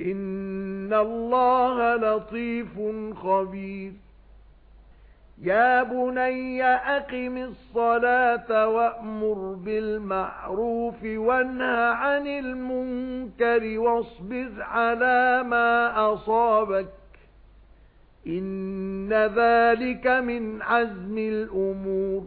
إِنَّ اللَّهَ لَطِيفٌ خَبِيرٌ. يَا بُنَيَّ أَقِمِ الصَّلَاةَ وَأْمُرْ بِالْمَعْرُوفِ وَانْهَ عَنِ الْمُنكَرِ وَاصْبِرْ عَلَى مَا أَصَابَكَ إِنَّ ذَلِكَ مِنْ عَزْمِ الْأُمُورِ.